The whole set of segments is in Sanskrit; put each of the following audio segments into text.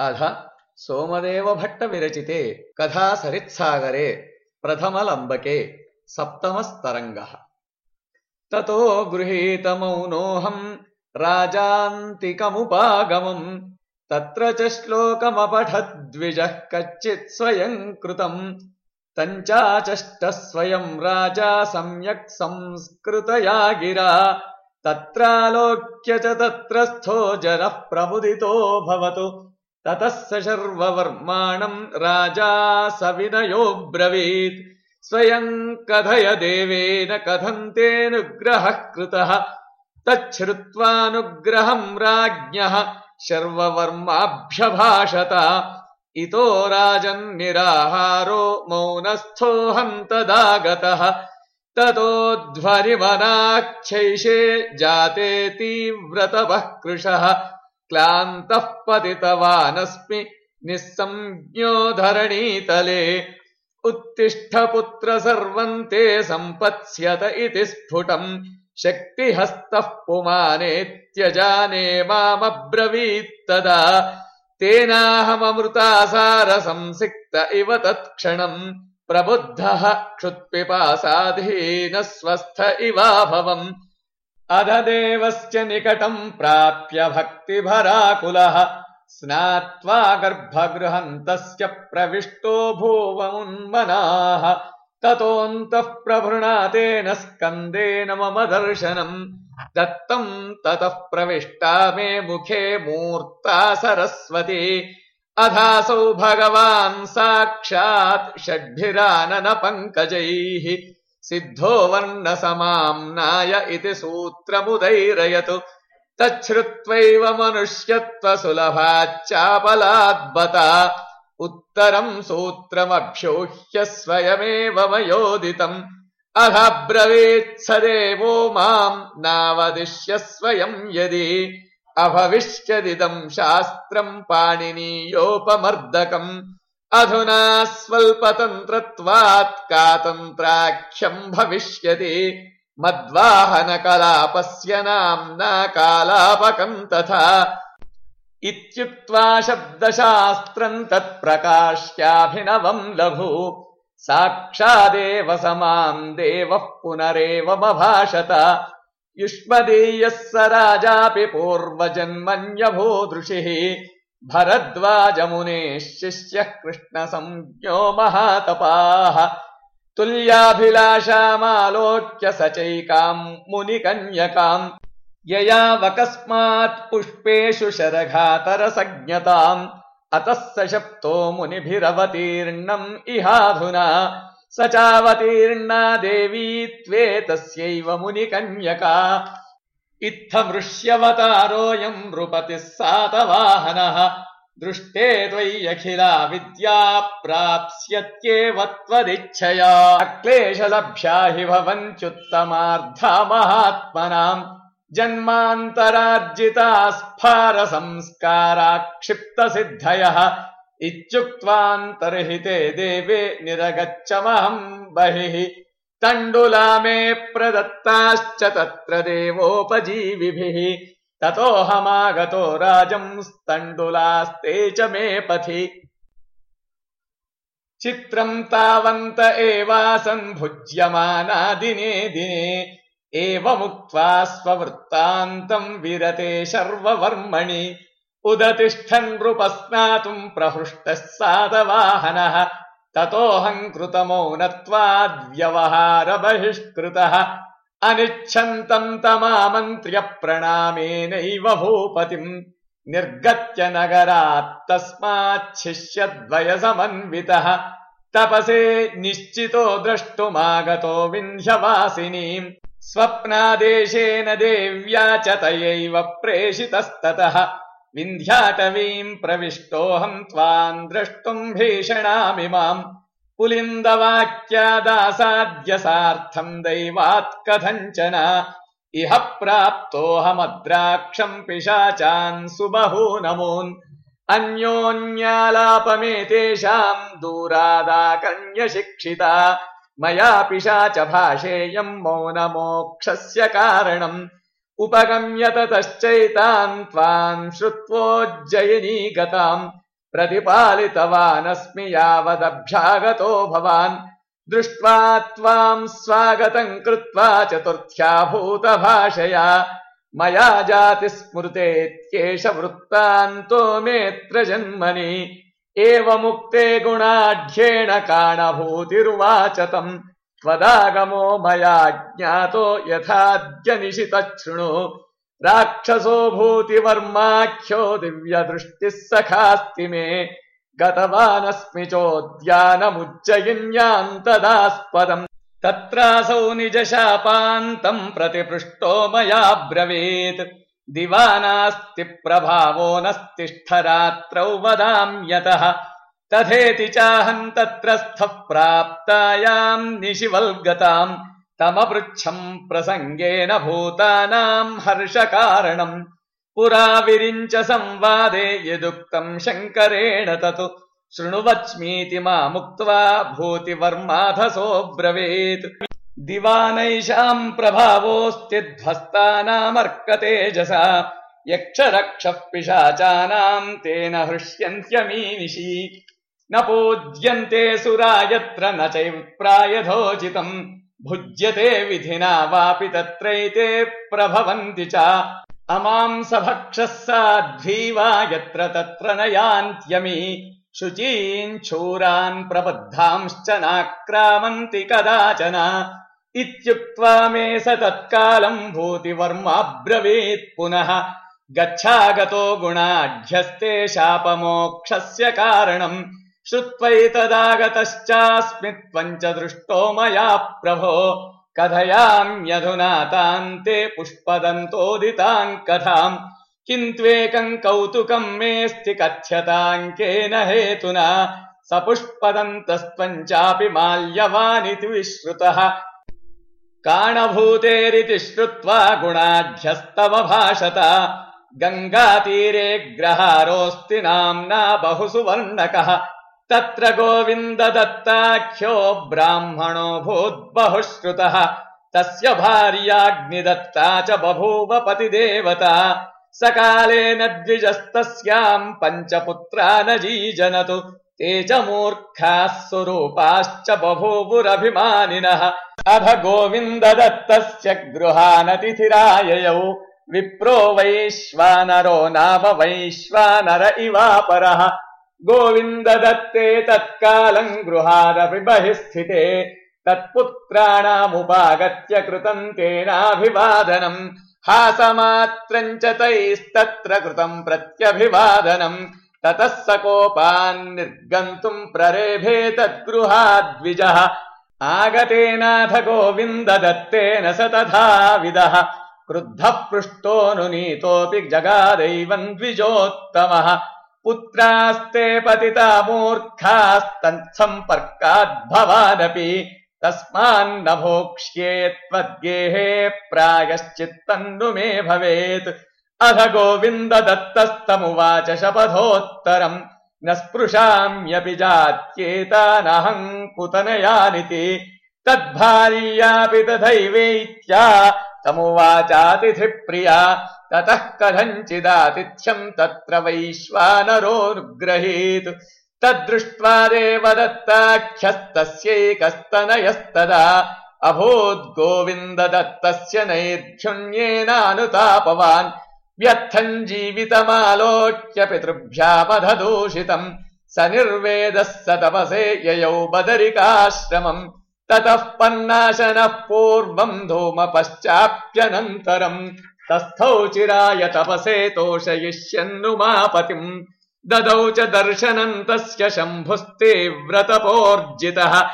अथ सोमदेवभट्टविरचिते कथासरित्सागरे प्रथमलम्बके सप्तमस्तरङ्गः। ततो गृहीतमौनोऽहम् राजान्तिकमुपागमम् तत्र च श्लोकमपठद्विजः कच्चित् स्वयम् कृतम् तञ्चाचष्टः स्वयम् राजा सम्यक् संस्कृतया गिरा तत्रालोक्य च तत्रस्थो जनः प्रमुदितो भवतु तत सर्ववर्माणम् राजा सविनयो स्वयं कथय देवेन कथन्तेऽनुग्रहः कृतः। तच्छ्रुत्वानुग्रहम् राज्ञः शर्ववर्माभ्यभाषत। इतो राजन्निराहारो मौनस्थोऽहम् तदा गतः ततोध्वनिवनाक्षैषे जाते तीव्रतपः कृशः क्लान्तः पतितवानस्मि निःसंज्ञो धरणीतले। उत्तिष्ठ पुत्र सर्वम् ते सम्पत्स्यत इति स्फुटम्। शक्तिहस्तः पुमानेत्यजाने मामब्रवीत्तदा तेनाहममृतासारसंसिक्त इव तत्क्षणम्। प्रबुद्धः क्षुत्पिपासाधीनः स्वस्थ इवाभवम् अध देवस्य निकटम् प्राप्य भक्तिभराकुलः स्नात्वा गर्भगृहन्तस्य प्रविष्टो भूवमुन्मनाः। ततोऽन्तः प्रभृणातेन स्कन्देन मम दर्शनम् दत्तम् ततः प्रविष्टा मे मुखे मूर्ता सरस्वती। अधासौ भगवान् साक्षात् षड्भिरानन पङ्कजैः सिद्धो वर्णसमाम्नाय इति सूत्रमुदैरयतु तच्छ्रुत्वैव मनुष्यत्वसुलभाच्चापलाद्बता। उत्तरम् सूत्रमभ्योह्य स्वयमेव मयोदितम् अधब्रवीत् स देवो माम् नावदिश्य स्वयम् यदि। अभविष्यदिदम् शास्त्रम् पाणिनीयोपमर्दकम् अधुना स्वल्पतन्त्रत्वात् कातन्त्राख्यम् भविष्यति। मद्वाहनकलापस्य नाम्ना कालापकम् तथा। इत्युक्त्वा शब्दशास्त्रम् तत्प्रकाश्याभिनवम् लघु। साक्षादेव समाम् देवः पुनरेवमभाषत युष्मदीयः स राजापि पूर्वजन्मन्यभूदृशिः भरद्वाजमुनेः शिष्यः कृष्णसंज्ञो महातपाः। तुल्याभिलाषामालोक्य स चैकाम् मुनिकन्यकाम् ययावकस्मात् पुष्पेषु शरघातरसज्ञताम्। अतः स शप्तो मुनिभिरवतीर्णम् इहाधुना। स चावतीर्णा देवी त्वेतस्यैव मुनिकन्यका। इत्थमृष्यवतारोऽयम् नृपतिः सातवाहनः। दृष्टे त्वय्यखिला विद्या प्राप्स्यत्येव त्वदिच्छया अक्लेशलभ्या हि भवन्त्युत्तमार्धा महात्मनाम् जन्मान्तरार्जिता स्फारसंस्कारा क्षिप्तसिद्धयः इत्युक्त्वान्तर्हिते देवे निरगच्छमहम् बहिः। तण्डुला मे प्रदत्ताश्च तत्र देवोपजीविभिः। राजंस्तण्डुलास्ते च मे पथि। चित्रम् तावन्त एवासन् भुज्यमाना दिने दिने एवमुक्त्वा स्ववृत्तान्तम् विरते शर्ववर्मणि उदतिष्ठन् नृपस्नातुम् प्रहृष्टः सातवाहनः ततोऽहम् कृतमौनत्वाद्व्यवहार बहिष्कृतः अनिच्छन्तम् तमामन्त्र्य प्रणामेनैव भूपतिम्। निर्गत्य नगरात् तस्माच्छिष्यद्वयसमन्वितः। तपसे निश्चितो द्रष्टुमागतो विन्ध्यवासिनीम्। स्वप्नादेशेन देव्या च तयैव प्रेषितस्ततः विन्ध्याटवीम् प्रविष्टोऽहम् त्वाम् द्रष्टुम् भीषणामिमाम् पुलिन्दवाक्यादासाद्य सार्थम् दैवात् कथञ्चन। इह प्राप्तोऽहमद्राक्षम् पिशाचान् सुबहूनमून्। अन्योन्यालापमेतेषाम् दूरादाकन्यशिक्षिता। मया पिशाच भाषेयम् मौनमोक्षस्य कारणम्। उपगम्य ततश्चैताम् त्वाम् श्रुत्वोज्जयिनी गताम्। प्रतिपालितवानस्मि यावदभ्यागतो भवान्। दृष्ट्वा त्वाम् स्वागतम् कृत्वा चतुर्थ्या भूतभाषया। मया जातिस्मृतेत्येष वृत्तान्तो मेऽत्र जन्मनि एवमुक्ते गुणाढ्येण काणभूतिरुवाच तम् त्वदागमो मया ज्ञातो निशितच्छृणु राक्षसो भूतिवर्माख्यो दिव्यदृष्टिः सखास्ति मे। गतवानस्मि चोद्यानमुज्जयिन्यान्तदास्पदम्। तत्रासौ निजशापान्तम् प्रतिपृष्टो मया ब्रवीत् दिवा नास्ति प्रभावो नस्तिष्ठ रात्रौ वदाम्यतः। तथेति चाहं तत्र स्थः प्राप्तायां निशिवल्गतां तमपृच्छं प्रसंगेन भूतानां हर्षकारणं पुरा विरिञ्च संवादे यदुक्तं शङ्करेण तत् शृणुवच्मीति मामुक्त्वा भूतिवर्माधसो ब्रवीत्। दिवानैषाम् प्रभावोऽस्ति ध्वस्तानामर्कतेजसा यक्षरक्षः पिशाचानाम् तेन हृष्यन्त्यमीनिषि न पूज्यन्ते सुरा यत्र न भुज्यते विधिना वापि तत्रैते प्रभवन्ति च। अमांसभक्षः साध्वी वा यत्र तत्र न यान्त्यमी। शुचीन् प्रबद्धांश्च नाक्रामन्ति कदाचन। इत्युक्त्वा मे स तत्कालम् भूतिवर्माब्रवीत् पुनः। गच्छागतो गुणाढ्यस्ते शापमोक्षस्य कारणम्। श्रुत्वैतदागतश्चास्मि त्वम् च दृष्टो मया प्रभो। कथयाम्यधुना तान्ते पुष्पदन्तोदिताम् कथाम्। किन्त्वेकम् कौतुकम् मेऽस्ति कथ्यताङ्केन हेतुना। स पुष्पदन्तस्त्वम् चापि माल्यवानिति विश्रुतः। काणभूतेरिति श्रुत्वा गुणाढ्यस्तव भाषत। गङ्गातीरे ग्रहारोऽस्ति नाम्ना बहु सुवर्णकः तत्र गोविन्द दत्ताख्यो ब्राह्मणो भूद्बहुः श्रुतः तस्य भार्याग्निदत्ता च बभूव पतिदेवता। सकालेन द्विजस्तस्याम् पञ्चपुत्रा न जीजनतु ते च मूर्खाः स्वरूपाश्च बभूवुरभिमानिनः। अथ गोविन्द दत्तस्य गृहानतिथिराययौ विप्रो वैश्वानरो नाम वैश्वानर इवापरः गोविन्द दत्ते तत्कालम् गृहादपि बहिः स्थिते तत्पुत्राणामुपागत्य कृतम् तेनाभिवादनम् हासमात्रम् च तैस्तत्र कृतम् प्रत्यभिवादनम् ततः स कोपान्निर्गन्तुम् प्ररेभे तद्गृहाद्विजः। आगतेनाथ गोविन्द दत्तेन स तथा विदः क्रुद्धः पृष्टोऽनुनीतोऽपि जगादैवम् द्विजोत्तमः। पुत्रास्ते पतिता मूर्खास्तत्सम्पर्काद्भवानपि तस्मान्न भोक्ष्ये त्वद्गेहे प्रायश्चित्तन्नु मे भवेत्। अथ गोविन्द दत्तस्तमुवाच शपथोत्तरम्। न स्पृशाम्यपि जात्येतानहम् कुतनयानिति तद्भार्यापि तथैवेत्या तमुवाचातिथिप्रिया ततः कथञ्चिदातिथ्यम् तत्र वैश्वानरोऽनुग्रहीत्। तद्दृष्ट्वा देवदत्ताख्यस्तस्यैकस्तनयस्तदा अभूद्गोविन्द दत्तस्य नैर्घ्युण्येनानुतापवान् व्यर्थम् जीवितमालोक्य पितृभ्यामधदूषितम् स निर्वेदः स तपसे ययौ बदरिकाश्रमम्। ततः पन्नाशनः पूर्वम् धूमपश्चाप्यनन्तरम् तस्थौ चिराय तपसे तोषयिष्यन्नुमापतिम् ददौ च दर्शनम् तस्य शम्भुस्तीव्रतपोर्जितः।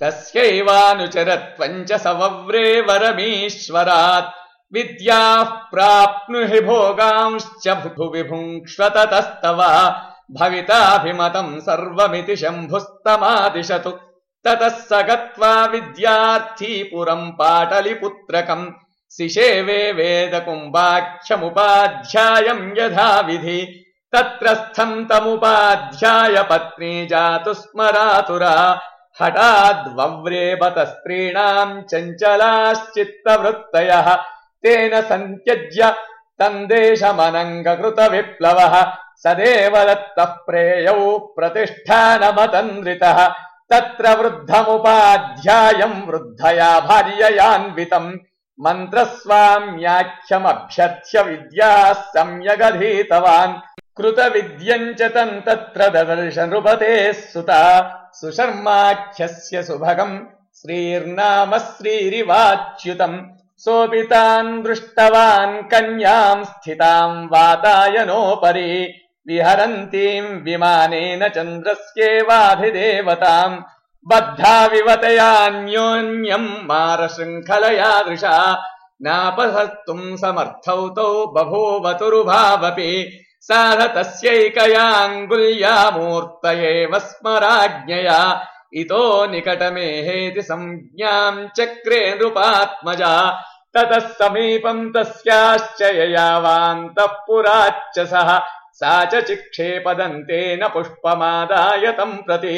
तस्यैवानुचरत्वम् च स वव्रे वरमीश्वरात्। विद्याः प्राप्नुहि भोगांश्च भुभुवि भुङ्क्ष्वततस्तव भविताभिमतम् सर्वमिति शम्भुस्तमादिशतु। ततः स गत्वा विद्यार्थी पुरम् पाटलिपुत्रकम् सिषेवे वेदकुम्बाख्यमुपाध्यायम् यथाविधि। तत्रस्थम् तमुपाध्याय पत्नी जातु स्मरातुरा। हठाद्वव्रे बत स्त्रीणाम् चञ्चलाश्चित्तवृत्तयः। तेन सन्त्यज्य तन्देशमनङ्गकृत विप्लवः सदेवदत्तः प्रेयौ प्रतिष्ठानमतन्द्रितः। तत्र वृद्धमुपाध्यायम् वृद्धया भार्ययान्वितम्। मन्त्रस्वाम्याख्यमभ्यर्थ्य विद्याः सम्यगधीतवान्। कृतविद्यम् च तम् तत्र ददर्श नृपतेः सुता। सुशर्माख्यस्य सुभगम् श्रीर्नाम श्रीरिवाच्युतम्। सोऽपि तान् दृष्टवान् कन्याम् स्थिताम् वातायनोपरि। विहरन्तीम् विमानेन चन्द्रस्येवाधिदेवताम्। बद्धा विवतयान्योन्यम् मारशृङ्खलया दृशा नापहर्तुम् समर्थौ तौ बभूवतुरुभावपि साध तस्यैकयाङ्गुल्यामूर्तयेव स्मराज्ञया इतो निकटमेहेति संज्ञाम् चक्रे नृपात्मजा ततः समीपम् तस्याश्च ययावान्तः पुराच्च सः सा च चिक्षेपदन्तेन पुष्पमादाय तम् प्रति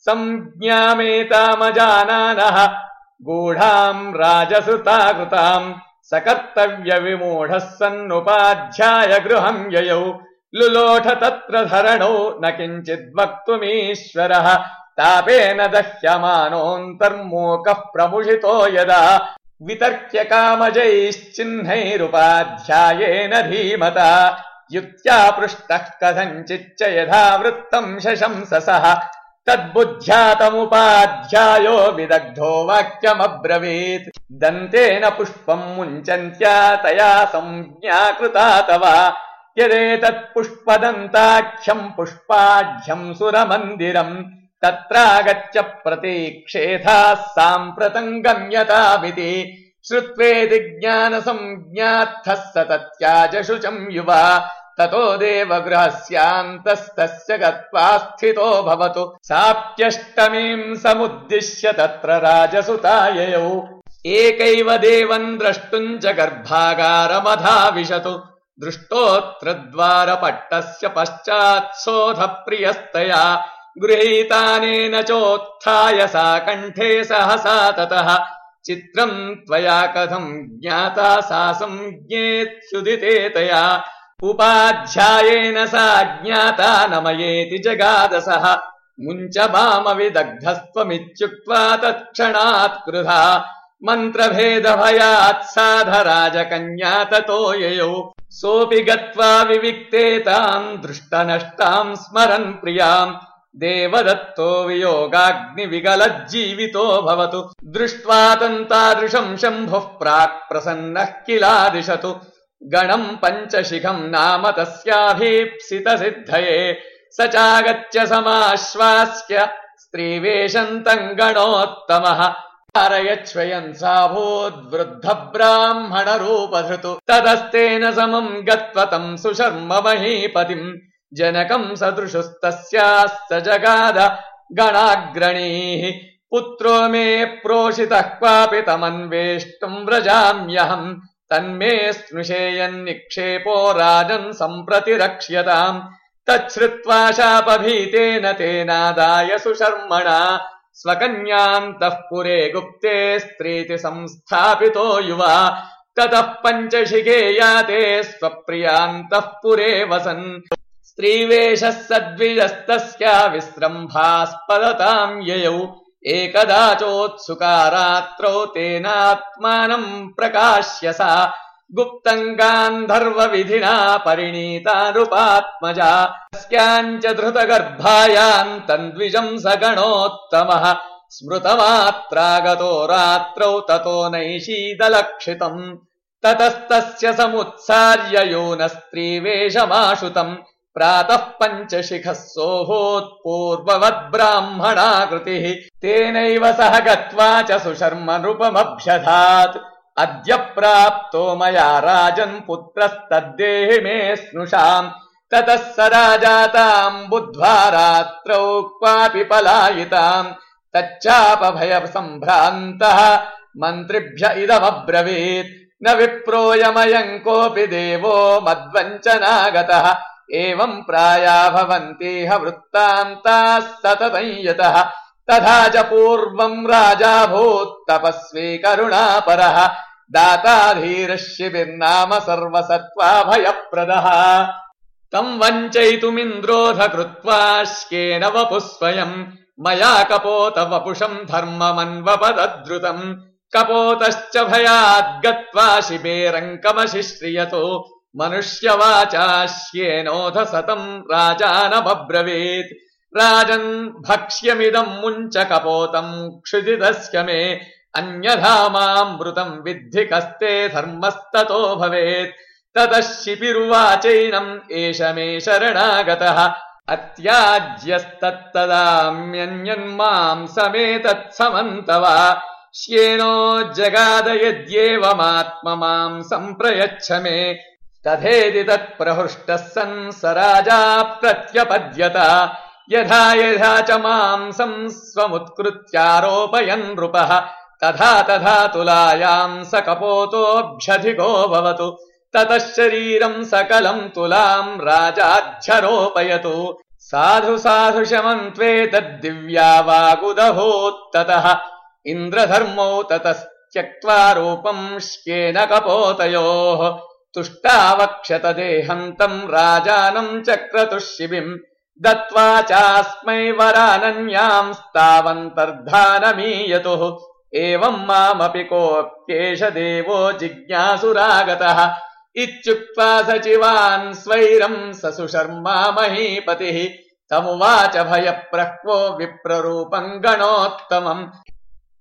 संज्ञामेतामजानानः गूढाम् राजसुताकृताम् सकर्तव्यविमूढः सन्नुपाध्याय गृहम् ययौ। लुलोठ तत्र धरणौ न किञ्चिद्वक्तुमीश्वरः। तापेन दह्यमानोऽन्तर्मूकः प्रमुषितो यदा। वितर्क्य कामजैश्चिह्नैरुपाध्यायेन धीमता। युक्त्या पृष्टः कथञ्चिच्च यथा वृत्तम् शशंससः। तद्बुद्ध्यातमुपाध्यायो विदग्धो वाक्यमब्रवीत्। दन्तेन पुष्पम् मुञ्चन्त्या तया संज्ञा कृता तव। यदेतत् पुष्पदन्ताख्यम् पुष्पाढ्यम् सुरमन्दिरम् तत्रागत्य प्रतीक्षेथाः साम्प्रतम् गम्यतामिति श्रुत्वेति ज्ञानसंज्ञार्थः स तत्याज शुचम् युवा ततो देवगृहस्यान्तस्तस्य गत्वा स्थितो भवतु। साप्यष्टमीम् समुद्दिश्य तत्र राजसुताययौ। एकैव देवम् द्रष्टुम् च गर्भागारमधाविशतु। दृष्टोऽत्र द्वारपट्टस्य पश्चात्सोध प्रियस्तया गृहीतानेन चोत्थाय सा कण्ठे सहसा ततः। चित्रम् त्वया कथम् ज्ञाता सा संज्ञेत्युदिते तया उपाध्यायेन सा ज्ञाता नमयेति जगादसः मुञ्च मामविदग्धस्त्वमित्युक्त्वा तत्क्षणात् कृधा। मन्त्रभेदभयात् साधराजकन्या ततो ययौ। सोऽपि गत्वा विविक्तेताम् दृष्टनष्टाम् स्मरन् प्रियाम्। देवदत्तो वियोगाग्निविगलज्जीवितो भवतु। दृष्ट्वा तन्तादृशम् शम्भुः प्राक् प्रसन्नः किलादिशतु गणम् पञ्चशिखम् नाम तस्याभीप्सितसिद्धये। स चागत्य समाश्वास्य स्त्रीवेशन्तम् गणोत्तमः। कारयच्छ्वयन् साभूद्वृद्धब्राह्मणरूपधृतु। ततस्तेन समम् गत्वतम् सुशर्म महीपतिम्। जनकम् सदृशस्तस्यास्त जगाद गणाग्रणीः। पुत्रो मे प्रोषितः क्वापि तमन्वेष्टुम् व्रजाम्यहम् तन्मे स्नुषेयन्निक्षेपो राजन् सम्प्रति रक्ष्यताम् तच्छ्रुत्वा शापभीतेन तेनादाय सुशर्मणा। स्वकन्यान्तः पुरे गुप्ते स्त्रीति संस्थापितो युवा। ततः पञ्चशिखे याते स्वप्रियान्तः पुरे वसन्। स्त्रीवेषः सद्विजस्तस्या विस्रम्भास्पदताम् ययौ। एकदा चोत्सुकारात्रौ तेनात्मानम् प्रकाश्य सा गुप्तम् गान्धर्वविधिना परिणीतानुपात्मजा तस्याञ्च धृतगर्भायाम् तन्द्विजम् स गणोत्तमः स्मृतमात्रागतो रात्रौ ततो नैषीदलक्षितम् ततस्तस्य समुत्सार्य योनस्त्रीवेषमाशुतम् प्रातः पञ्चशिखः सोऽभूत्पूर्ववद्ब्राह्मणाकृतिः तेनैव सह गत्वा च सुशर्म नृपमभ्यधात् अद्य प्राप्तो मया राजन् पुत्रस्तद्देहि मे स्नुषाम्। ततः स राजाताम् बुद्ध्वा रात्रौ क्वापि पलायिताम्। तच्चापभयसम्भ्रान्तः मन्त्रिभ्य इदमब्रवीत्। न विप्रोयमयम् कोऽपि देवो मद्वञ्चनागतः एवम् प्राया भवन्तीह वृत्तान्ताः सततम् यतः। तथा च पूर्वम् राजा भूत्तपस्वी करुणापरः। दाता धीरः शिबिर्नाम सर्वसत्त्वाभयप्रदः। तम् वञ्चयितुमिन्द्रोध कृत्वा श्येन वपुः स्वयम्। मया कपोत वपुषम् धर्ममन्वपदद्रुतम् कपोतश्च भयाद्गत्वा शिबेरङ्कमशिश्रियतो मनुष्यवाचाश्येनोऽध सतम् राजानमब्रवीत् राजन् भक्ष्यमिदम् मुञ्च कपोतम् क्षुदितस्य मे। अन्यथा मामृतम् विद्धि कस्ते धर्मस्ततो भवेत्। ततः शिपिरुवाचैनम् एष मे शरणागतः। अत्याज्यस्तत्तदाम्यन्यन्माम् समेतत्समन्तवा। श्येनो जगाद यद्येवमात्म माम् सम्प्रयच्छ मे तथेति तत्प्रहृष्टः सन् स राजा प्रत्यपद्यत। यथा यथा च मांसम् स्वमुत्कृत्यारोपयन् नृपः। तथा तथा तुलायाम् स कपोतोऽभ्यधिको भवतु। ततः शरीरम् सकलम् तुलाम् राजाध्यरोपयतु। साधु साधु शमम् त्वे तद्दिव्या वागुदहोत्ततः इन्द्रधर्मौ ततस्त्यक्त्वा रूपम् श्येन कपोतयोः तुष्टावक्षत देहन्तम् राजानम् चक्रतुः शिबिम् दत्त्वा चास्मै वरानन्यांस्तावन्तर्धानमीयतुः एवम् मामपि कोऽप्येष देवो जिज्ञासुरागतः। इत्युक्त्वा सचिवान् स्वैरम् स सुशर्मा महीपतिः। तमुवाच भयप्रह्वो विप्ररूपम् गणोत्तमम्।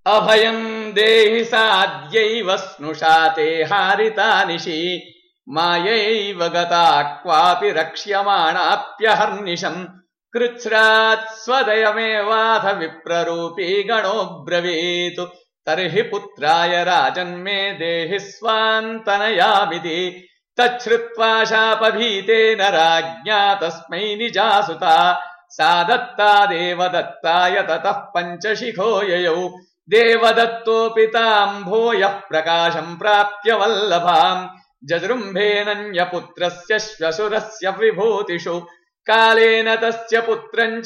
अभयम् देहि साद्यैव स्नुषा ते हारितानिशि मायैव गता क्वापि रक्ष्यमाणाप्यहर्निशम्। कृच्छ्रात् स्वदयमेवाथ विप्ररूपी गणोऽब्रवीत् तर्हि पुत्राय राजन्मे देहि स्वान्तनयामिति। तच्छ्रुत्वा शापभीतेन राज्ञा तस्मै निजासुता। सा दत्ता देवदत्ताय ततः पञ्चशिखो ययौ। देवदत्तोऽपि ताम् भूयः प्रकाशम् प्राप्य वल्लभाम्। जजृम्भेनन्यपुत्रस्य श्वशुरस्य विभूतिषु। कालेन तस्य पुत्रम्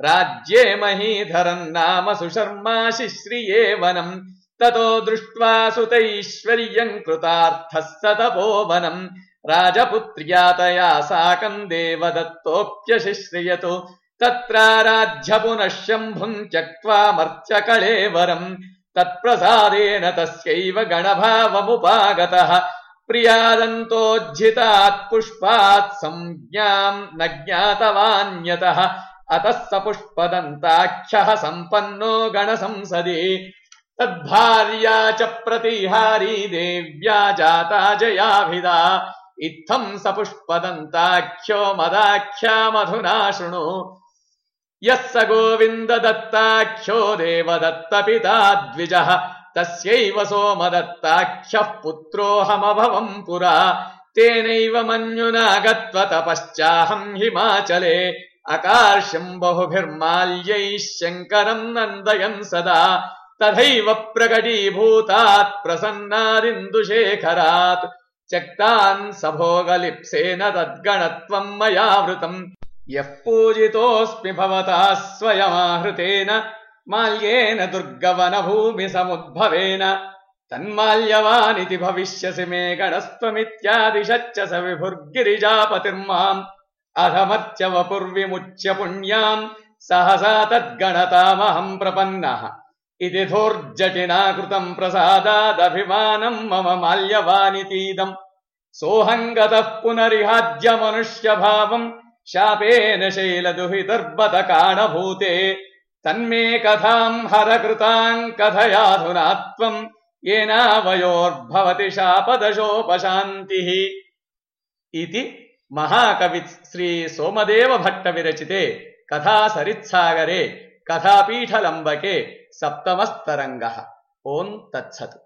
राज्ये महीधरम् नाम सुशर्मा शिश्रिये वनम् ततो दृष्ट्वा सुतैश्वर्यम् कृतार्थः स तपोवनम्। राजपुत्र्या तया साकम् देवदत्तोऽप्यशिश्रियतु तत्राराध्य पुनः शम्भुम् त्यक्त्वा मर्त्यकळेवरम् तत्प्रसादेन तस्यैव गणभावमुपागतः। प्रियादन्तोज्झितात् पुष्पात् संज्ञाम् न ज्ञातवान्यतः। अतः स पुष्पदन्ताख्यः सम्पन्नो गणसंसदि। तद्भार्या च प्रतिहारी देव्या जाता जयाभिदा इत्थम् स पुष्पदन्ताख्यो मदाख्या मधुना शृणु। यः स गोविन्ददत्ताख्यो देवदत्तपिता द्विजः तस्यैव सोमदत्ताख्यः पुत्रोऽहमभवम् पुरा। तेनैव मन्युना गत्व हिमाचले। अकार्षम् बहुभिर्माल्यैः शङ्करम् नन्दयन् सदा। तथैव प्रकटीभूतात् प्रसन्नादिन्दुशेखरात्। त्यक्तान् सभोगलिप्सेन तद्गणत्वम् मया वृतम् यः पूजितोऽस्मि भवतः स्वयमाहृतेन, माल्येन दुर्गवनभूमिसमुद्भवेन तन्माल्यवानिति भविष्यसि मे गणस्त्वमित्यादिशच्च स विभुर्गिरिजापतिर्माम्। अधमर्च्य वपुर्विमुच्य पुण्याम्। सहसा तद्गणतामहम् प्रपन्नः। इति धोर्जटिना कृतम् प्रसादादभिमानम् मम माल्यवानितीदम्। सोऽहम् गतः पुनरिहाद्य मनुष्यभावम्। शापेन शैलदुहितर्बत काणभूते तन्मे कथाम् हरकृताम् कथयाधुना त्वम् येनावयोर्भवति शापदशोपशान्तिः। इति महाकवि श्री सोमदेव भट्ट विरचिते कथा सरित्सागरे कथापीठलम्बके सप्तमस्तरङ्गः। ओम् तत्सत्